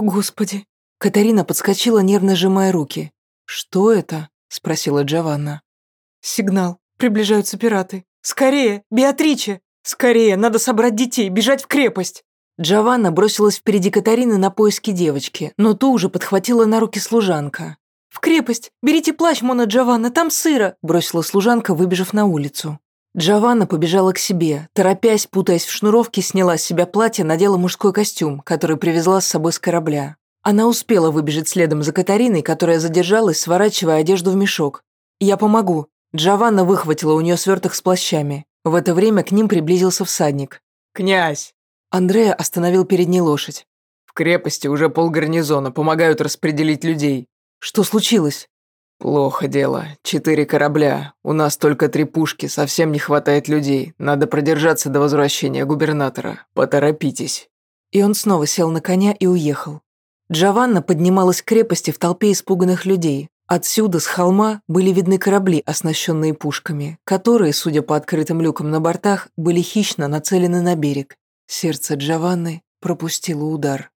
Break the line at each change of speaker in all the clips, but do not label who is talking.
Левица. «О, Господи!» Катарина подскочила, нервно сжимая руки. «Что это?» – спросила Джованна. «Сигнал. Приближаются пираты. Скорее, Беатриче! Скорее, надо собрать детей, бежать в крепость!» Джованна бросилась впереди Катарины на поиски девочки, но ту уже подхватила на руки служанка. «В крепость! Берите плащ, Мона Джованна, там сыро!» бросила служанка, выбежав на улицу. Джованна побежала к себе, торопясь, путаясь в шнуровке, сняла с себя платье, надела мужской костюм, который привезла с собой с корабля. Она успела выбежать следом за Катариной, которая задержалась, сворачивая одежду в мешок. «Я помогу». Джованна выхватила у нее сверток с плащами. В это время к ним приблизился всадник.
«Князь!»
Андрея остановил перед ней лошадь.
«В крепости уже полгарнизона, помогают распределить людей».
«Что случилось?»
«Плохо дело. Четыре корабля. У нас только три пушки, совсем не хватает людей. Надо продержаться до возвращения губернатора. Поторопитесь».
И он снова сел на коня и уехал. Джованна поднималась к крепости в толпе испуганных людей. Отсюда, с холма, были видны корабли, оснащенные пушками, которые, судя по открытым люкам на бортах, были хищно нацелены на берег. Сердце Джованны пропустило удар.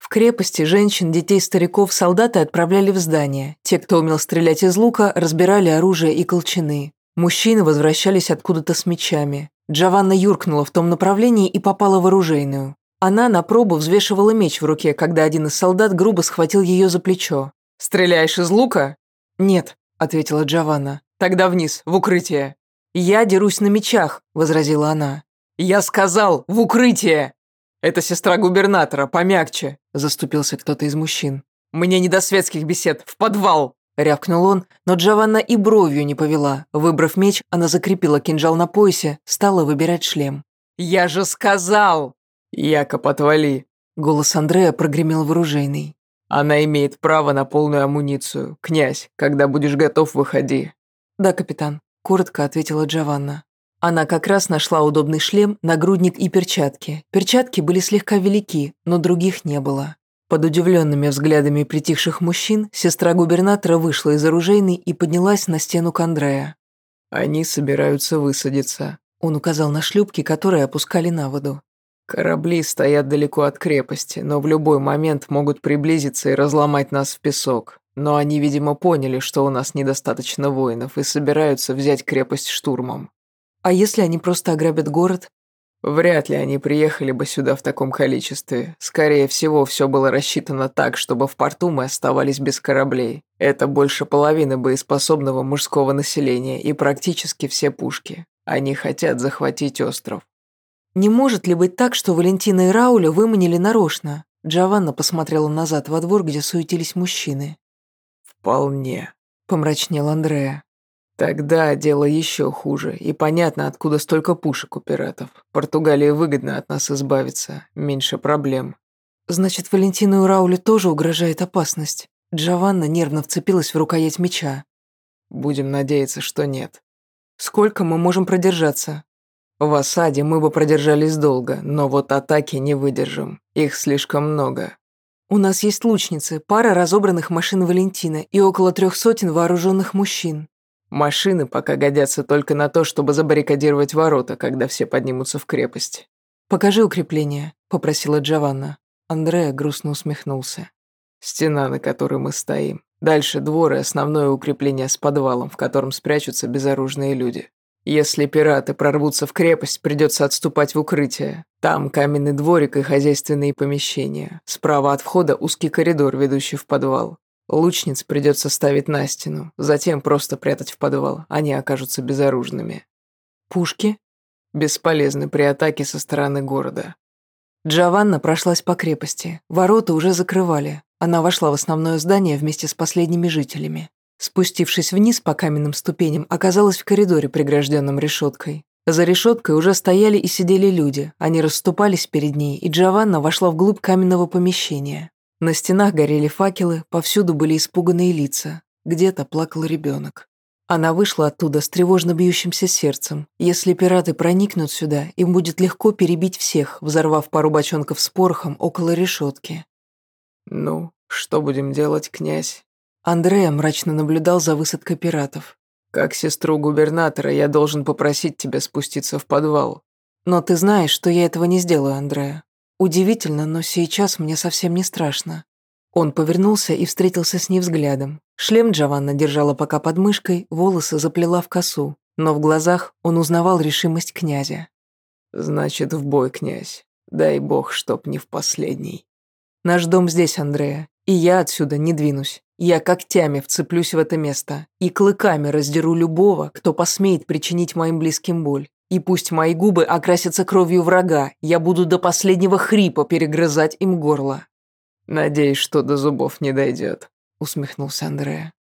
В крепости женщин, детей, стариков, солдаты отправляли в здание. Те, кто умел стрелять из лука, разбирали оружие и колчаны. Мужчины возвращались откуда-то с мечами. Джованна юркнула в том направлении и попала в оружейную. Она на пробу взвешивала меч в руке, когда один из солдат грубо схватил ее за плечо.
«Стреляешь из лука?»
«Нет», — ответила Джованна.
«Тогда вниз, в укрытие».
«Я дерусь на мечах», — возразила она.
«Я сказал, в укрытие!» «Это сестра губернатора, помягче», – заступился кто-то из мужчин. «Мне не до светских бесед, в подвал!»
Рявкнул он, но Джованна и бровью не повела. Выбрав меч, она закрепила кинжал на поясе, стала выбирать шлем.
«Я же сказал!» «Якоб, отвали!»
Голос Андрея прогремел вооружейный.
«Она имеет право на полную амуницию. Князь, когда будешь готов, выходи».
«Да, капитан», – коротко ответила Джованна. Она как раз нашла удобный шлем, нагрудник и перчатки. Перчатки были слегка велики, но других не было. Под удивленными взглядами притихших мужчин сестра губернатора вышла из оружейной и поднялась на стену к Андрея.
«Они собираются высадиться», – он указал на шлюпки, которые опускали на воду. «Корабли стоят далеко от крепости, но в любой момент могут приблизиться и разломать нас в песок. Но они, видимо, поняли, что у нас недостаточно воинов и собираются взять крепость штурмом.
А если они просто ограбят город?
Вряд ли они приехали бы сюда в таком количестве. Скорее всего, все было рассчитано так, чтобы в порту мы оставались без кораблей. Это больше половины боеспособного мужского населения и практически все пушки. Они хотят захватить остров.
Не может ли быть так, что Валентина и Рауля выманили нарочно? Джованна посмотрела назад во двор, где суетились мужчины.
«Вполне», — помрачнел Андреа. Тогда дело еще хуже, и понятно, откуда столько пушек у пиратов. Португалии выгодно от нас избавиться, меньше проблем.
Значит, Валентину и Раулю тоже угрожает опасность. Джованна нервно вцепилась в рукоять меча.
Будем надеяться, что нет.
Сколько мы можем продержаться?
В осаде мы бы продержались долго, но вот атаки не выдержим. Их слишком много.
У нас есть лучницы, пара разобранных машин Валентина и около трех сотен вооруженных мужчин.
Машины пока годятся только на то, чтобы забаррикадировать ворота, когда все поднимутся в крепость.
«Покажи укрепление», — попросила Джованна. Андреа грустно усмехнулся.
«Стена, на которой мы стоим. Дальше двор и основное укрепление с подвалом, в котором спрячутся безоружные люди. Если пираты прорвутся в крепость, придется отступать в укрытие. Там каменный дворик и хозяйственные помещения. Справа от входа узкий коридор, ведущий в подвал. Лучниц придется ставить на стену, затем просто прятать в подвал, они окажутся безоружными.
Пушки?
Бесполезны при атаке со стороны города.
Джованна прошлась по крепости. Ворота уже закрывали. Она вошла в основное здание вместе с последними жителями. Спустившись вниз по каменным ступеням, оказалась в коридоре, прегражденном решеткой. За решеткой уже стояли и сидели люди. Они расступались перед ней, и Джованна вошла вглубь каменного помещения. На стенах горели факелы, повсюду были испуганные лица. Где-то плакал ребенок. Она вышла оттуда с тревожно бьющимся сердцем. Если пираты проникнут сюда, им будет легко перебить всех, взорвав пару бочонков с порохом около решетки.
«Ну, что будем делать, князь?»
Андрея мрачно наблюдал за высадкой пиратов.
«Как сестру губернатора я должен попросить тебя спуститься в подвал».
«Но ты знаешь, что я этого не сделаю, Андрея. Удивительно, но сейчас мне совсем не страшно. Он повернулся и встретился с ней взглядом. Шлем Джованна держала пока под мышкой, волосы заплела в косу, но в глазах он узнавал решимость князя.
«Значит, в бой, князь. Дай бог, чтоб не в последний».
«Наш дом здесь, Андрея, и я отсюда не двинусь. Я когтями вцеплюсь в это место и клыками раздеру любого, кто посмеет причинить моим близким боль. И пусть мои губы окрасятся кровью врага, я буду до последнего хрипа перегрызать им горло».
«Надеюсь, что до зубов не дойдет», — усмехнулся Андрея.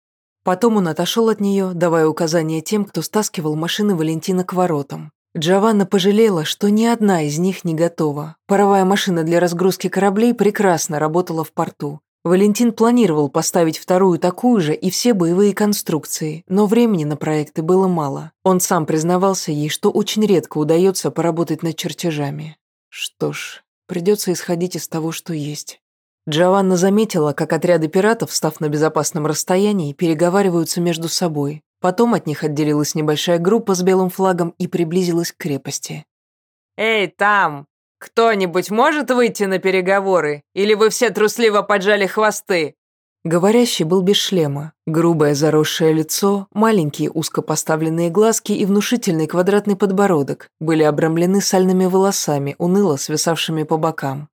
Потом он отошел от нее, давая указания тем, кто стаскивал машины Валентина к воротам. Джованна пожалела, что ни одна из них не готова. Паровая машина для разгрузки кораблей прекрасно работала в порту. Валентин планировал поставить вторую такую же и все боевые конструкции, но времени на проекты было мало. Он сам признавался ей, что очень редко удается поработать над чертежами. Что ж, придется исходить из того, что есть. Джованна заметила, как отряды пиратов, став на безопасном расстоянии, переговариваются между собой. Потом от них отделилась небольшая группа с белым флагом и приблизилась к крепости.
«Эй, там! Кто-нибудь может выйти на переговоры? Или вы все трусливо поджали хвосты?»
Говорящий был без шлема. Грубое заросшее лицо, маленькие узко поставленные глазки и внушительный квадратный подбородок были обрамлены сальными волосами, уныло свисавшими по бокам.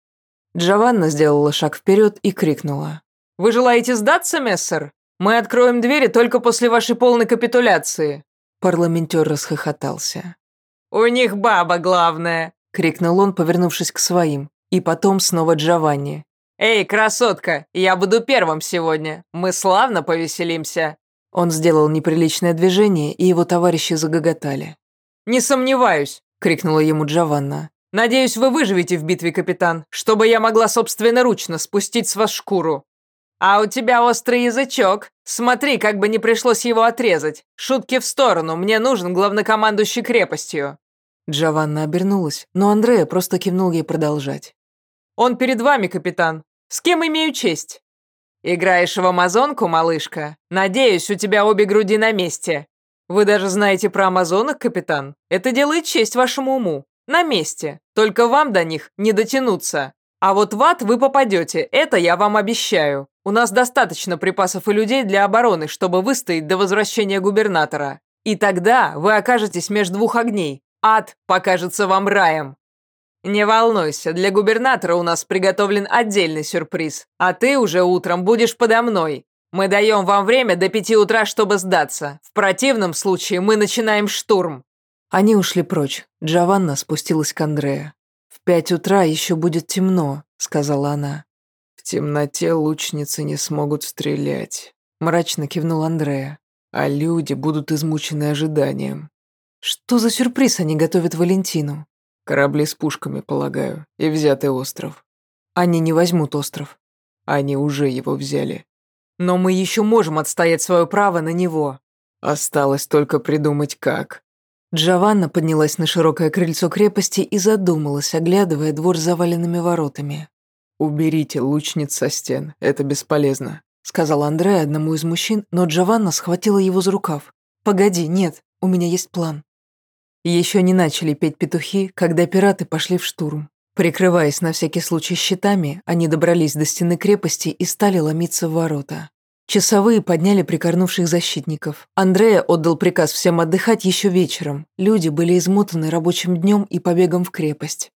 Джованна сделала шаг вперед и крикнула.
«Вы желаете сдаться, мессер? Мы откроем двери только после вашей полной капитуляции».
Парламентер расхохотался.
«У них баба главная», —
крикнул он, повернувшись к своим. И потом снова Джованни.
«Эй, красотка, я буду первым сегодня. Мы славно повеселимся».
Он сделал неприличное движение, и его товарищи загоготали.
«Не сомневаюсь», — крикнула ему Джованна. «Надеюсь, вы выживете в битве, капитан, чтобы я могла собственноручно спустить с вас шкуру. «А у тебя острый язычок. Смотри, как бы не пришлось его отрезать. Шутки в сторону, мне нужен главнокомандующий крепостью».
Джованна обернулась, но Андрея просто кивнул ей продолжать.
«Он перед вами, капитан. С кем имею честь?» «Играешь в амазонку, малышка? Надеюсь, у тебя обе груди на месте. Вы даже знаете про амазонок, капитан? Это делает честь вашему уму. На месте. Только вам до них не дотянуться. А вот в ад вы попадете, это я вам обещаю. У нас достаточно припасов и людей для обороны, чтобы выстоять до возвращения губернатора. И тогда вы окажетесь между двух огней. Ад покажется вам раем. Не волнуйся, для губернатора у нас приготовлен отдельный сюрприз. А ты уже утром будешь подо мной. Мы даем вам время до пяти утра, чтобы сдаться. В противном случае мы начинаем штурм».
Они ушли прочь. Джованна спустилась к Андрея. «В пять утра еще будет темно», — сказала она
темноте лучницы не смогут стрелять», —
мрачно кивнул Андрея.
«А люди будут измучены ожиданием».
«Что за сюрприз они готовят Валентину?»
«Корабли с пушками, полагаю, и взятый остров».
«Они не возьмут остров».
«Они уже его взяли».
«Но мы еще можем отстоять свое право на него».
«Осталось только придумать, как».
Джованна поднялась на широкое крыльцо крепости и задумалась, оглядывая двор с заваленными воротами.
«Уберите лучниц со стен, это бесполезно»,
сказал Андре одному из мужчин, но Джованна схватила его за рукав. «Погоди, нет, у меня есть план». Еще не начали петь петухи, когда пираты пошли в штурм. Прикрываясь на всякий случай щитами, они добрались до стены крепости и стали ломиться в ворота. Часовые подняли прикорнувших защитников. Андрея отдал приказ всем отдыхать еще вечером. Люди были измотаны рабочим днем и побегом в крепость.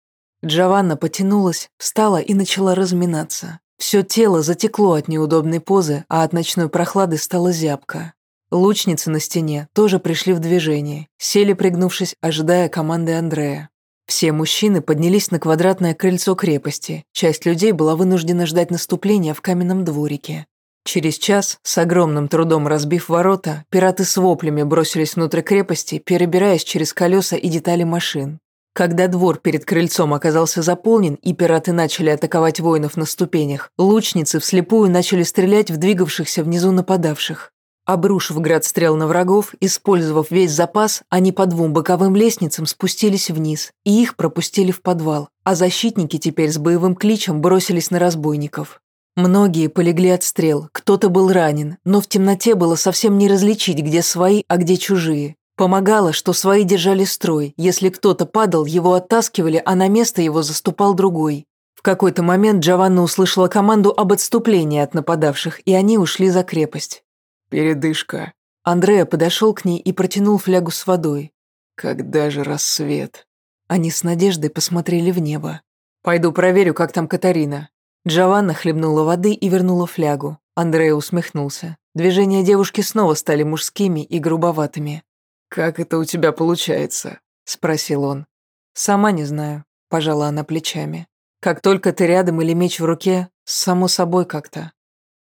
Джованна потянулась, встала и начала разминаться. Все тело затекло от неудобной позы, а от ночной прохлады стало зябко. Лучницы на стене тоже пришли в движение, сели пригнувшись, ожидая команды Андрея. Все мужчины поднялись на квадратное крыльцо крепости. Часть людей была вынуждена ждать наступления в каменном дворике. Через час, с огромным трудом разбив ворота, пираты с воплями бросились внутрь крепости, перебираясь через колеса и детали машин. Когда двор перед крыльцом оказался заполнен и пираты начали атаковать воинов на ступенях, лучницы вслепую начали стрелять в двигавшихся внизу нападавших. Обрушив град стрел на врагов, использовав весь запас, они по двум боковым лестницам спустились вниз, и их пропустили в подвал, а защитники теперь с боевым кличем бросились на разбойников. Многие полегли от стрел, кто-то был ранен, но в темноте было совсем не различить, где свои, а где чужие. Помогало, что свои держали строй. Если кто-то падал, его оттаскивали, а на место его заступал другой. В какой-то момент Джованна услышала команду об отступлении от нападавших, и они ушли за крепость.
«Передышка».
Андреа подошел к ней и протянул флягу с водой.
«Когда же рассвет?»
Они с надеждой посмотрели в небо. «Пойду проверю, как там Катарина». Джованна хлебнула воды и вернула флягу. Андреа усмехнулся. Движения девушки снова стали мужскими и грубоватыми.
«Как это у тебя получается?»
– спросил он. «Сама не знаю», – пожала она плечами. «Как только ты рядом или меч в руке, само собой как-то».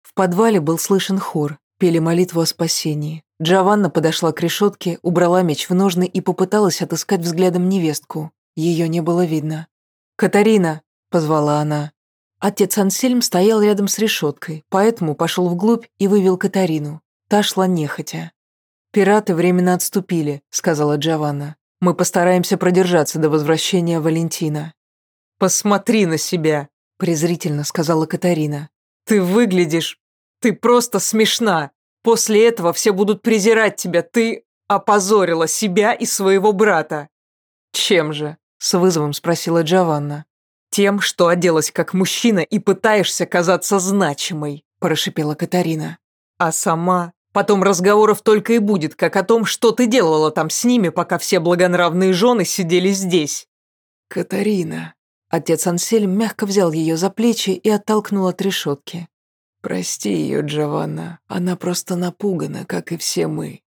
В подвале был слышен хор, пели молитву о спасении. Джованна подошла к решетке, убрала меч в ножны и попыталась отыскать взглядом невестку. Ее не было видно. «Катарина!» – позвала она. Отец Ансельм стоял рядом с решеткой, поэтому пошел вглубь и вывел Катарину. Та шла нехотя. «Пираты временно отступили», – сказала Джованна. «Мы постараемся продержаться до возвращения Валентина».
«Посмотри на себя», – презрительно сказала Катарина. «Ты выглядишь... Ты просто смешна. После этого все будут презирать тебя. Ты опозорила себя и своего брата».
«Чем же?» – с вызовом спросила Джованна.
«Тем, что оделась как мужчина и пытаешься казаться значимой», – прошипела Катарина. «А сама Потом разговоров только и будет, как о том, что ты делала там с ними, пока все благонравные жены сидели здесь».
«Катарина».
Отец Ансельм мягко взял ее за плечи и оттолкнул от решетки.
«Прости ее, Джованна. Она просто напугана, как и все мы».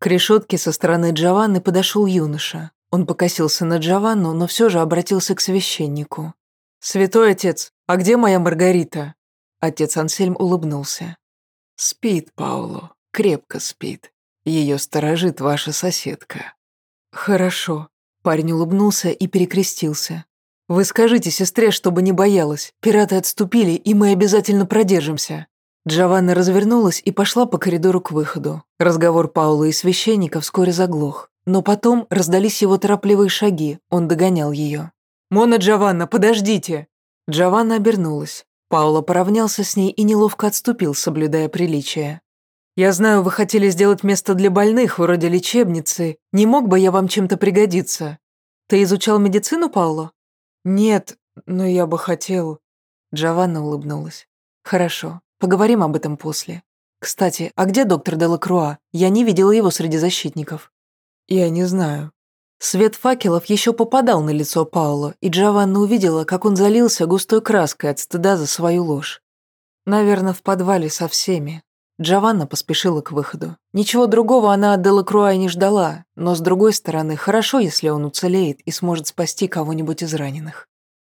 К решетке со стороны Джованны подошел юноша. Он покосился на Джованну, но все же обратился к священнику. «Святой отец, а где моя Маргарита?» Отец Ансельм улыбнулся.
«Спит, Пауло, крепко спит. Ее сторожит ваша соседка».
«Хорошо». Парень улыбнулся и перекрестился. «Вы скажите сестре, чтобы не боялась. Пираты отступили, и мы обязательно продержимся». Джованна развернулась и пошла по коридору к выходу. Разговор Паула и священника вскоре заглох. Но потом раздались его торопливые шаги, он догонял ее. «Мона Джованна, подождите!» Джованна обернулась. Паула поравнялся с ней и неловко отступил, соблюдая приличие. «Я знаю, вы хотели сделать место для больных, вроде лечебницы. Не мог бы я вам чем-то пригодиться? Ты изучал медицину, Паула?» «Нет, но я бы хотел...» Джованна улыбнулась. «Хорошо, поговорим об этом после. Кстати, а где доктор Делакруа? Я не видела его среди защитников». «Я не знаю». Свет факелов еще попадал на лицо Паула, и Джованна увидела, как он залился густой краской от стыда за свою ложь. Наверное, в подвале со всеми. Джованна поспешила к выходу. Ничего другого она от Делакруа не ждала, но, с другой стороны, хорошо, если он уцелеет и сможет спасти кого-нибудь из раненых.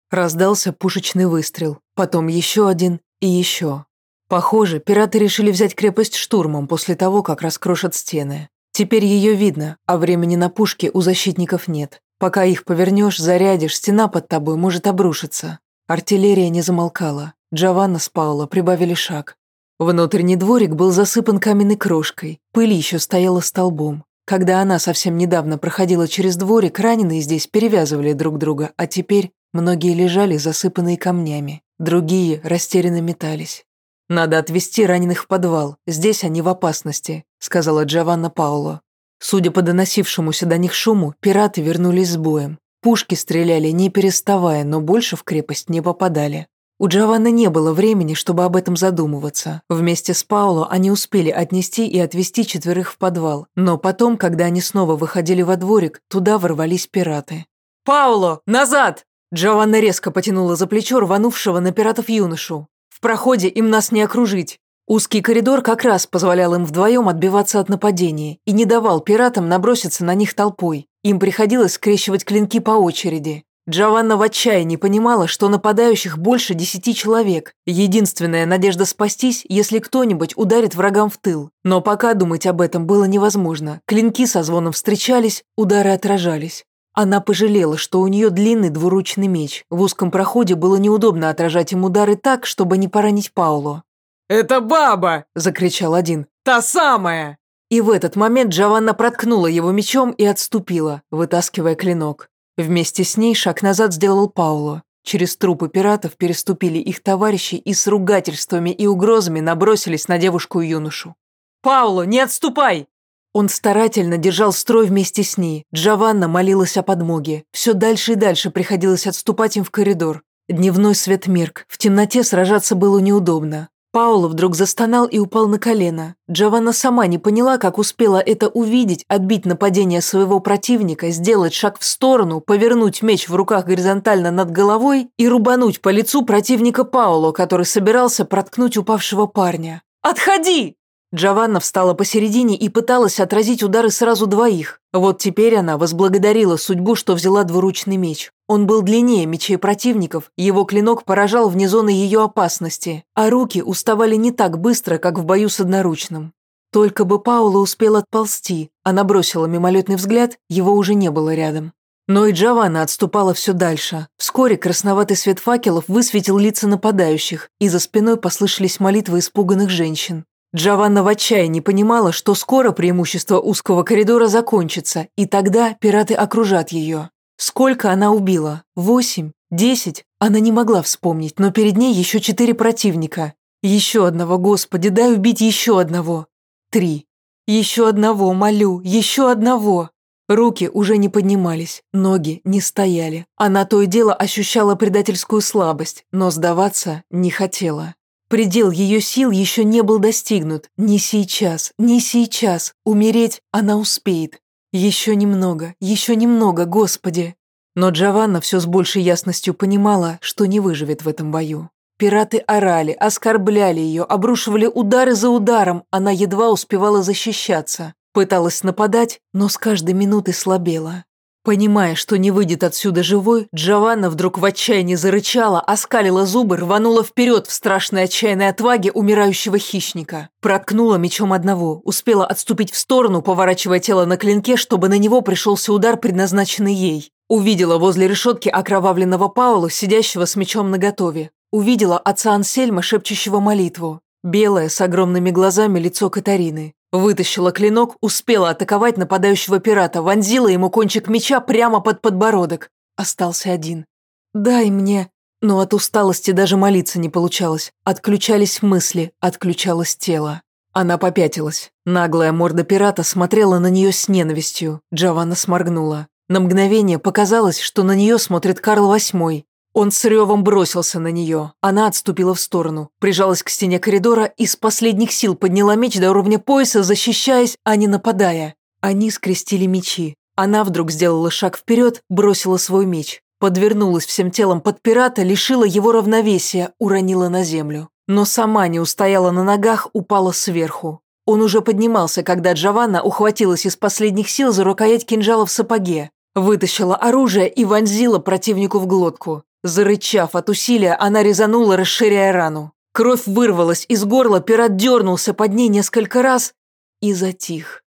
Раздался пушечный выстрел, потом еще один и еще. Похоже, пираты решили взять крепость штурмом после того, как раскрошат стены. Теперь ее видно, а времени на пушки у защитников нет. Пока их повернешь, зарядишь, стена под тобой может обрушиться. Артиллерия не замолкала. Джованна с Паула прибавили шаг. Внутренний дворик был засыпан каменной крошкой, пыль еще стояла столбом. Когда она совсем недавно проходила через дворик, раненые здесь перевязывали друг друга, а теперь многие лежали засыпанные камнями, другие растерянно метались. «Надо отвезти раненых в подвал, здесь они в опасности», сказала Джованна Пауло. Судя по доносившемуся до них шуму, пираты вернулись с боем. Пушки стреляли не переставая, но больше в крепость не попадали. У Джованны не было времени, чтобы об этом задумываться. Вместе с Пауло они успели отнести и отвезти четверых в подвал. Но потом, когда они снова выходили во дворик, туда ворвались пираты. «Пауло, назад!» Джованна резко потянула за плечо рванувшего на пиратов юношу. В проходе им нас не окружить. Узкий коридор как раз позволял им вдвоем отбиваться от нападения и не давал пиратам наброситься на них толпой. Им приходилось скрещивать клинки по очереди. Джованна в отчаянии понимала, что нападающих больше десяти человек. Единственная надежда спастись, если кто-нибудь ударит врагам в тыл. Но пока думать об этом было невозможно. Клинки со звоном встречались, удары отражались. Она пожалела, что у нее длинный двуручный меч. В узком проходе было неудобно отражать им удары так, чтобы не поранить Пауло.
«Это баба!» – закричал один. «Та самая!»
И в этот момент Джованна проткнула его мечом и отступила, вытаскивая клинок. Вместе с ней шаг назад сделал Пауло. Через трупы пиратов переступили их товарищи и с ругательствами и угрозами набросились на девушку и юношу.
«Пауло, не отступай!»
Он старательно держал строй вместе с ней. Джованна молилась о подмоге. Все дальше и дальше приходилось отступать им в коридор. Дневной свет мерк, в темноте сражаться было неудобно. Пауло вдруг застонал и упал на колено. Джованна сама не поняла, как успела это увидеть, отбить нападение своего противника, сделать шаг в сторону, повернуть меч в руках горизонтально над головой и рубануть по лицу противника Пауло, который собирался проткнуть упавшего парня. «Отходи!» Джованна встала посередине и пыталась отразить удары сразу двоих. Вот теперь она возблагодарила судьбу, что взяла двуручный меч. Он был длиннее мечей противников, его клинок поражал вне зоны ее опасности, а руки уставали не так быстро, как в бою с одноручным. Только бы Паула успел отползти, она бросила мимолетный взгляд, его уже не было рядом. Но и Джованна отступала все дальше. Вскоре красноватый свет факелов высветил лица нападающих, и за спиной послышались молитвы испуганных женщин. Джованна в отчаянии понимала, что скоро преимущество узкого коридора закончится, и тогда пираты окружат ее. Сколько она убила? Восемь? Десять? Она не могла вспомнить, но перед ней еще четыре противника. Еще одного, Господи, дай убить еще одного. Три. Еще одного, молю, еще одного. Руки уже не поднимались, ноги не стояли. Она то и дело ощущала предательскую слабость, но сдаваться не хотела. Предел ее сил еще не был достигнут. Не сейчас, не сейчас. Умереть она успеет. Еще немного, еще немного, Господи. Но Джованна все с большей ясностью понимала, что не выживет в этом бою. Пираты орали, оскорбляли ее, обрушивали удары за ударом, она едва успевала защищаться. Пыталась нападать, но с каждой минутой слабела. Понимая, что не выйдет отсюда живой, Джованна вдруг в отчаянии зарычала, оскалила зубы, рванула вперед в страшной отчаянной отваге умирающего хищника. Проткнула мечом одного, успела отступить в сторону, поворачивая тело на клинке, чтобы на него пришелся удар, предназначенный ей. Увидела возле решетки окровавленного Паула, сидящего с мечом наготове. Увидела отца Ансельма, шепчущего молитву. Белое, с огромными глазами лицо Катарины. Вытащила клинок, успела атаковать нападающего пирата, вонзила ему кончик меча прямо под подбородок. Остался один. «Дай мне...» Но от усталости даже молиться не получалось. Отключались мысли, отключалось тело. Она попятилась. Наглая морда пирата смотрела на нее с ненавистью. Джованна сморгнула. На мгновение показалось, что на нее смотрит Карл VIII. Он с ревом бросился на нее. Она отступила в сторону, прижалась к стене коридора и с последних сил подняла меч до уровня пояса, защищаясь, а не нападая. Они скрестили мечи. Она вдруг сделала шаг вперед, бросила свой меч. Подвернулась всем телом под пирата, лишила его равновесия, уронила на землю. Но сама не устояла на ногах, упала сверху. Он уже поднимался, когда Джованна ухватилась из последних сил за рукоять кинжала в сапоге. Вытащила оружие и вонзила противнику в глотку. Зарычав от усилия, она резанула, расширяя рану. Кровь вырвалась из горла, пират дернулся под ней несколько раз и затих.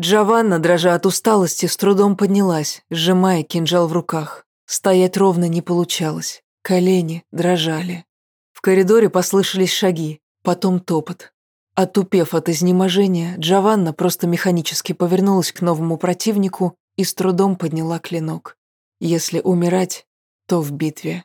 Джованна, дрожа от усталости, с трудом поднялась, сжимая кинжал в руках. Стоять ровно не получалось. Колени дрожали. В коридоре послышались шаги, потом топот. Отупев от изнеможения, Джованна просто механически повернулась к новому противнику и с трудом подняла клинок. Если умирать, то в битве